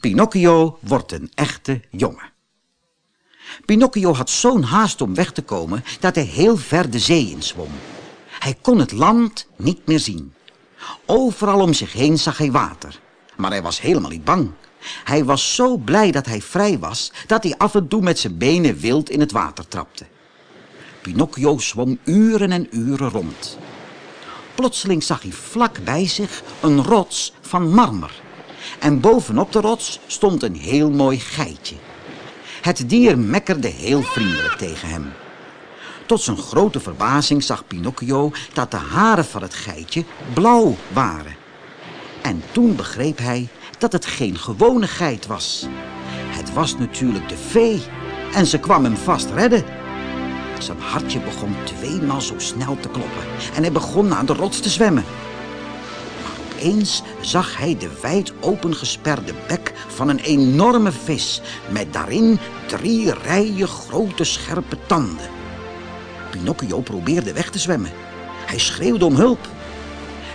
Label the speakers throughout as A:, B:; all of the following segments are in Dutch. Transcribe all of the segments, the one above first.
A: Pinocchio wordt een echte jongen. Pinocchio had zo'n haast om weg te komen dat hij heel ver de zee inzwom. Hij kon het land niet meer zien. Overal om zich heen zag hij water, maar hij was helemaal niet bang. Hij was zo blij dat hij vrij was dat hij af en toe met zijn benen wild in het water trapte. Pinocchio zwom uren en uren rond. Plotseling zag hij vlak bij zich een rots van marmer. En bovenop de rots stond een heel mooi geitje. Het dier mekkerde heel vriendelijk tegen hem. Tot zijn grote verbazing zag Pinocchio dat de haren van het geitje blauw waren. En toen begreep hij dat het geen gewone geit was. Het was natuurlijk de vee en ze kwam hem vast redden. Zijn hartje begon tweemaal zo snel te kloppen en hij begon naar de rots te zwemmen. Opeens zag hij de wijd opengesperde bek van een enorme vis met daarin drie rijen grote scherpe tanden. Pinocchio probeerde weg te zwemmen. Hij schreeuwde om hulp.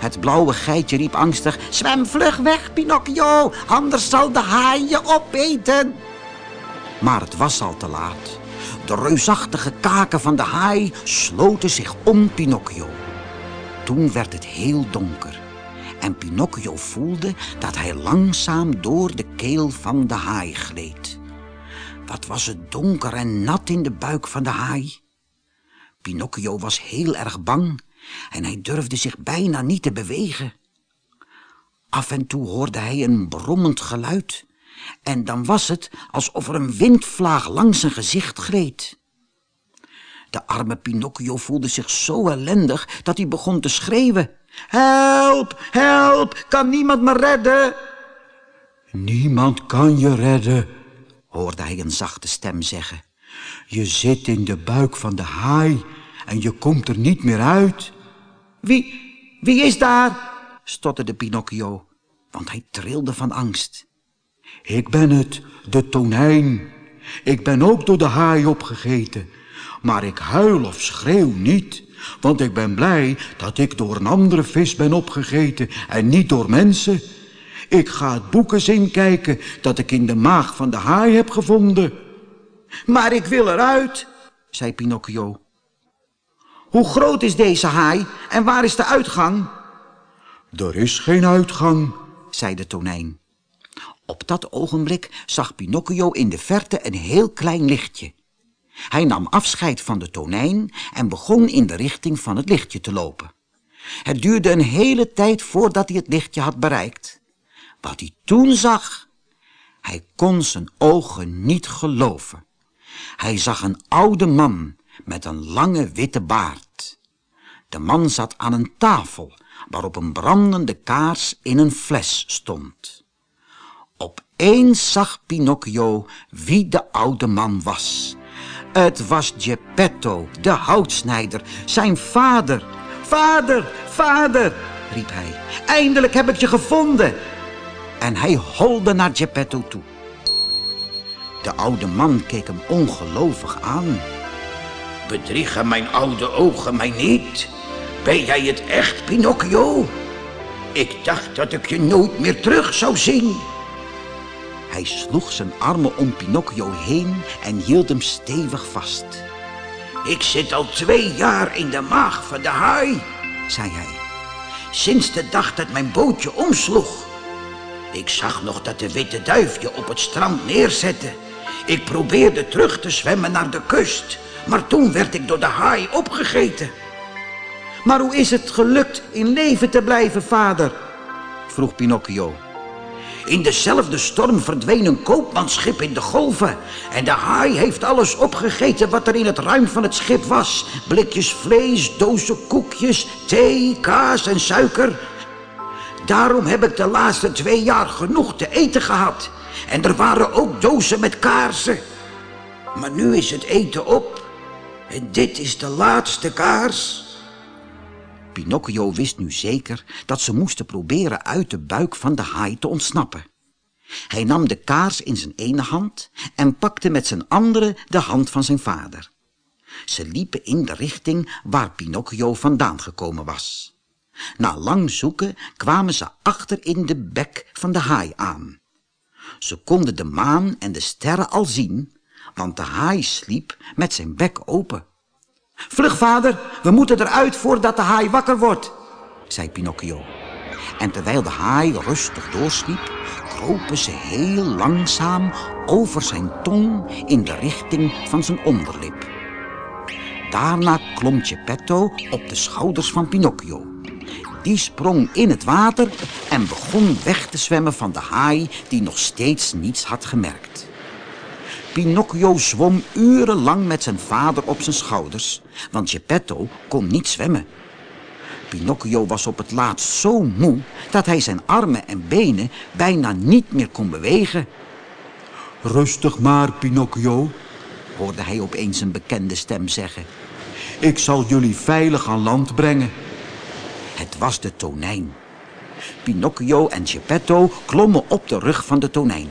A: Het blauwe geitje riep angstig, zwem vlug weg, Pinocchio, anders zal de haai je opeten. Maar het was al te laat. De reusachtige kaken van de haai sloten zich om Pinocchio. Toen werd het heel donker en Pinocchio voelde dat hij langzaam door de keel van de haai gleed. Wat was het donker en nat in de buik van de haai. Pinocchio was heel erg bang en hij durfde zich bijna niet te bewegen. Af en toe hoorde hij een brommend geluid en dan was het alsof er een windvlaag langs zijn gezicht gleed. De arme Pinocchio voelde zich zo ellendig dat hij begon te schreeuwen. Help, help, kan niemand me redden? Niemand kan je redden, hoorde hij een zachte stem zeggen. Je zit in de buik van de haai en je komt er niet meer uit. Wie, wie is daar? stotterde Pinocchio, want hij trilde van angst. Ik ben het, de tonijn. Ik ben ook door de haai opgegeten. Maar ik huil of schreeuw niet, want ik ben blij dat ik door een andere vis ben opgegeten en niet door mensen. Ik ga het boek eens inkijken dat ik in de maag van de haai heb gevonden. Maar ik wil eruit, zei Pinocchio. Hoe groot is deze haai en waar is de uitgang? Er is geen uitgang, zei de tonijn. Op dat ogenblik zag Pinocchio in de verte een heel klein lichtje. Hij nam afscheid van de tonijn en begon in de richting van het lichtje te lopen. Het duurde een hele tijd voordat hij het lichtje had bereikt. Wat hij toen zag, hij kon zijn ogen niet geloven. Hij zag een oude man met een lange witte baard. De man zat aan een tafel waarop een brandende kaars in een fles stond. Opeens zag Pinocchio wie de oude man was. Het was Geppetto, de houtsnijder, zijn vader. Vader, vader, riep hij. Eindelijk heb ik je gevonden. En hij holde naar Geppetto toe. De oude man keek hem ongelovig aan. Bedriegen mijn oude ogen mij niet? Ben jij het echt, Pinocchio? Ik dacht dat ik je nooit meer terug zou zien. Hij sloeg zijn armen om Pinocchio heen en hield hem stevig vast. Ik zit al twee jaar in de maag van de haai, zei hij. Sinds de dag dat mijn bootje omsloeg. Ik zag nog dat de witte duif je op het strand neerzette. Ik probeerde terug te zwemmen naar de kust, maar toen werd ik door de haai opgegeten. Maar hoe is het gelukt in leven te blijven, vader? vroeg Pinocchio. In dezelfde storm verdween een koopmansschip in de golven. En de haai heeft alles opgegeten wat er in het ruim van het schip was. Blikjes vlees, dozen koekjes, thee, kaas en suiker. Daarom heb ik de laatste twee jaar genoeg te eten gehad. En er waren ook dozen met kaarsen. Maar nu is het eten op. En dit is de laatste kaars. Pinocchio wist nu zeker dat ze moesten proberen uit de buik van de haai te ontsnappen. Hij nam de kaars in zijn ene hand en pakte met zijn andere de hand van zijn vader. Ze liepen in de richting waar Pinocchio vandaan gekomen was. Na lang zoeken kwamen ze achter in de bek van de haai aan. Ze konden de maan en de sterren al zien, want de haai sliep met zijn bek open. Vlug, vader, we moeten eruit voordat de haai wakker wordt, zei Pinocchio. En terwijl de haai rustig doorsliep, kropen ze heel langzaam over zijn tong in de richting van zijn onderlip. Daarna klom Geppetto op de schouders van Pinocchio. Die sprong in het water en begon weg te zwemmen van de haai die nog steeds niets had gemerkt. Pinocchio zwom urenlang met zijn vader op zijn schouders, want Geppetto kon niet zwemmen. Pinocchio was op het laatst zo moe dat hij zijn armen en benen bijna niet meer kon bewegen.
B: Rustig maar, Pinocchio,
A: hoorde hij opeens een bekende stem zeggen.
B: Ik zal jullie veilig aan land brengen.
A: Het was de tonijn. Pinocchio en Geppetto klommen op de rug van de tonijn.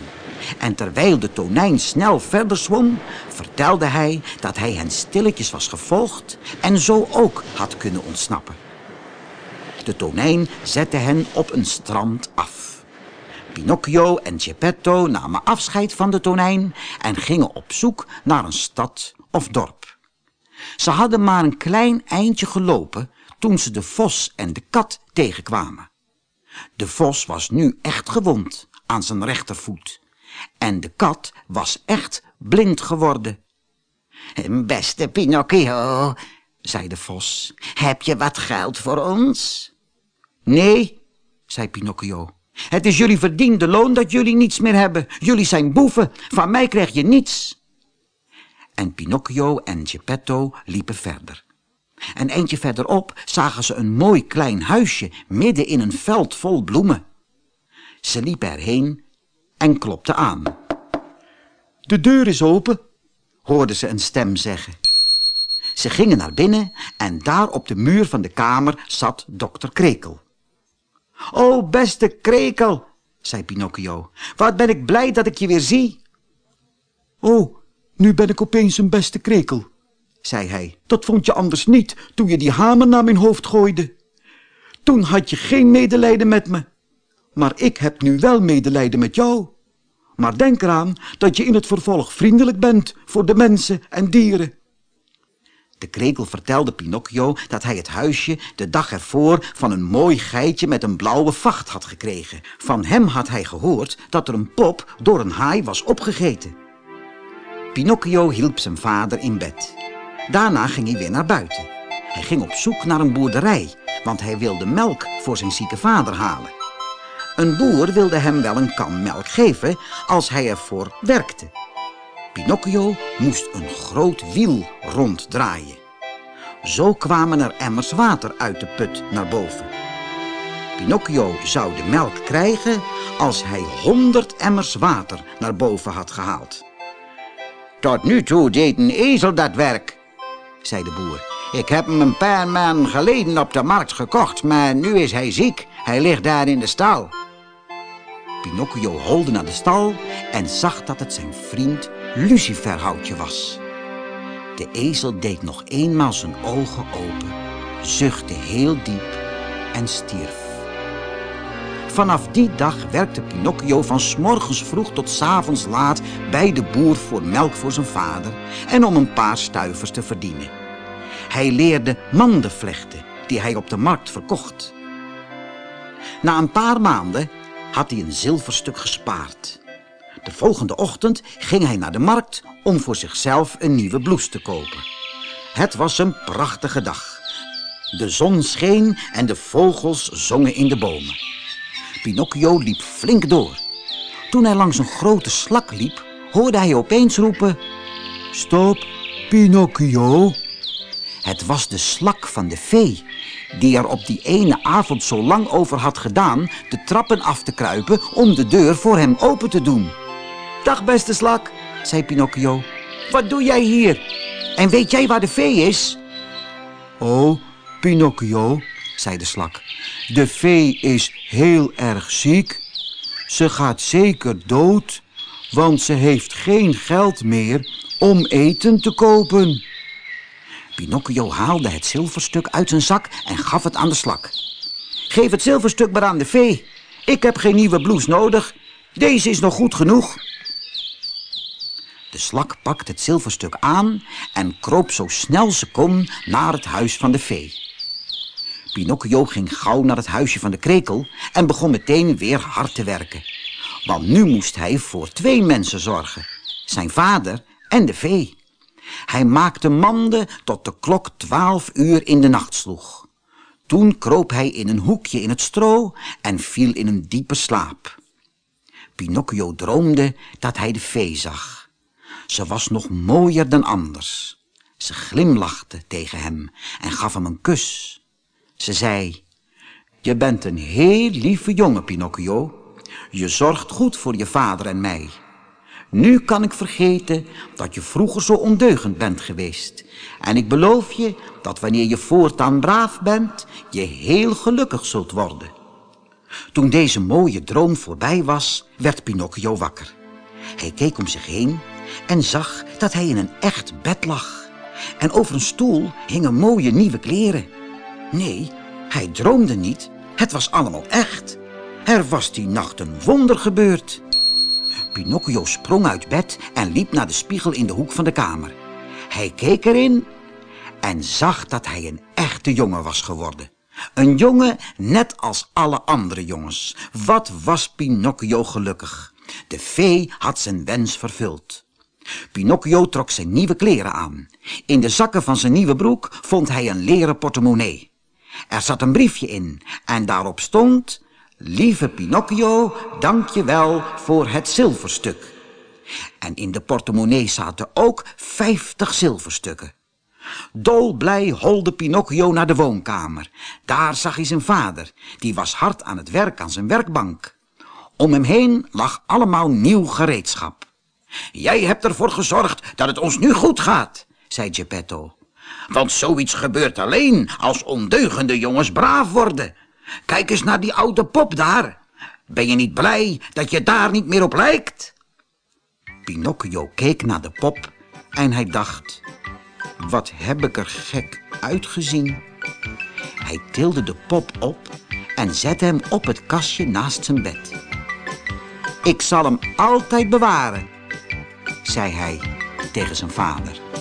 A: En terwijl de tonijn snel verder zwom, vertelde hij dat hij hen stilletjes was gevolgd en zo ook had kunnen ontsnappen. De tonijn zette hen op een strand af. Pinocchio en Geppetto namen afscheid van de tonijn en gingen op zoek naar een stad of dorp. Ze hadden maar een klein eindje gelopen toen ze de vos en de kat tegenkwamen. De vos was nu echt gewond aan zijn rechtervoet en de kat was echt blind geworden. Beste Pinocchio, zei de vos, heb je wat geld voor ons? Nee, zei Pinocchio. Het is jullie verdiende loon dat jullie niets meer hebben. Jullie zijn boeven, van mij krijg je niets. En Pinocchio en Geppetto liepen verder. En eentje verderop zagen ze een mooi klein huisje midden in een veld vol bloemen. Ze liepen erheen en klopten aan.
B: De deur is open,
A: hoorden ze een stem zeggen. Ze gingen naar binnen en daar op de muur van de kamer zat dokter Krekel. O, beste Krekel, zei Pinocchio, wat ben ik blij dat ik je weer zie.
B: Oh, nu ben ik opeens een beste Krekel, zei hij. Dat vond je anders niet toen je die hamer naar mijn hoofd gooide. Toen had je geen medelijden met me. Maar ik heb nu wel medelijden met jou. Maar denk eraan dat je in het vervolg vriendelijk bent voor de mensen en dieren.
A: De krekel vertelde Pinocchio dat hij het huisje de dag ervoor van een mooi geitje met een blauwe vacht had gekregen. Van hem had hij gehoord dat er een pop door een haai was opgegeten. Pinocchio hielp zijn vader in bed. Daarna ging hij weer naar buiten. Hij ging op zoek naar een boerderij, want hij wilde melk voor zijn zieke vader halen. Een boer wilde hem wel een kan melk geven als hij ervoor werkte. Pinocchio moest een groot wiel ronddraaien. Zo kwamen er emmers water uit de put naar boven. Pinocchio zou de melk krijgen als hij honderd emmers water naar boven had gehaald. Tot nu toe deed een ezel dat werk, zei de boer. Ik heb hem een paar maanden geleden op de markt gekocht, maar nu is hij ziek. Hij ligt daar in de stal. Pinocchio holde naar de stal en zag dat het zijn vriend Luciferhoutje was. De ezel deed nog eenmaal zijn ogen open, zuchtte heel diep en stierf. Vanaf die dag werkte Pinocchio van s morgens vroeg tot s avonds laat bij de boer voor melk voor zijn vader en om een paar stuivers te verdienen. Hij leerde manden vlechten die hij op de markt verkocht. Na een paar maanden had hij een zilverstuk gespaard. De volgende ochtend ging hij naar de markt om voor zichzelf een nieuwe blouse te kopen. Het was een prachtige dag. De zon scheen en de vogels zongen in de bomen. Pinocchio liep flink door. Toen hij langs een grote slak liep, hoorde hij opeens roepen...
B: Stop, Pinocchio.
A: Het was de slak van de vee, die er op die ene avond zo lang over had gedaan... de trappen af te kruipen om de deur voor hem open te doen. Dag, beste slak, zei Pinocchio. Wat doe jij hier? En weet jij waar de vee is?
B: Oh, Pinocchio, zei de slak. De vee is heel erg ziek. Ze gaat zeker dood, want ze heeft geen geld meer om eten te kopen.
A: Pinocchio haalde het zilverstuk uit zijn zak en gaf het aan de slak. Geef het zilverstuk maar aan de vee. Ik heb geen nieuwe blouse nodig. Deze is nog goed genoeg. De slak pakte het zilverstuk aan en kroop zo snel ze kon naar het huis van de vee. Pinocchio ging gauw naar het huisje van de krekel en begon meteen weer hard te werken. Want nu moest hij voor twee mensen zorgen, zijn vader en de vee. Hij maakte manden tot de klok twaalf uur in de nacht sloeg. Toen kroop hij in een hoekje in het stro en viel in een diepe slaap. Pinocchio droomde dat hij de vee zag. Ze was nog mooier dan anders. Ze glimlachte tegen hem en gaf hem een kus. Ze zei, je bent een heel lieve jongen, Pinocchio. Je zorgt goed voor je vader en mij. Nu kan ik vergeten dat je vroeger zo ondeugend bent geweest. En ik beloof je dat wanneer je voortaan braaf bent, je heel gelukkig zult worden. Toen deze mooie droom voorbij was, werd Pinocchio wakker. Hij keek om zich heen en zag dat hij in een echt bed lag. En over een stoel hingen mooie nieuwe kleren. Nee, hij droomde niet. Het was allemaal echt. Er was die nacht een wonder gebeurd. Pinocchio sprong uit bed en liep naar de spiegel in de hoek van de kamer. Hij keek erin en zag dat hij een echte jongen was geworden. Een jongen net als alle andere jongens. Wat was Pinocchio gelukkig. De vee had zijn wens vervuld. Pinocchio trok zijn nieuwe kleren aan. In de zakken van zijn nieuwe broek vond hij een leren portemonnee. Er zat een briefje in en daarop stond... Lieve Pinocchio, dank je wel voor het zilverstuk. En in de portemonnee zaten ook vijftig zilverstukken. Dolblij holde Pinocchio naar de woonkamer. Daar zag hij zijn vader, die was hard aan het werk aan zijn werkbank. Om hem heen lag allemaal nieuw gereedschap. Jij hebt ervoor gezorgd dat het ons nu goed gaat, zei Geppetto. Want zoiets gebeurt alleen als ondeugende jongens braaf worden. Kijk eens naar die oude pop daar. Ben je niet blij dat je daar niet meer op lijkt? Pinocchio keek naar de pop en hij dacht... Wat heb ik er gek uitgezien. Hij tilde de pop op en zette hem op het kastje naast zijn bed. Ik zal hem altijd bewaren, zei hij tegen zijn vader.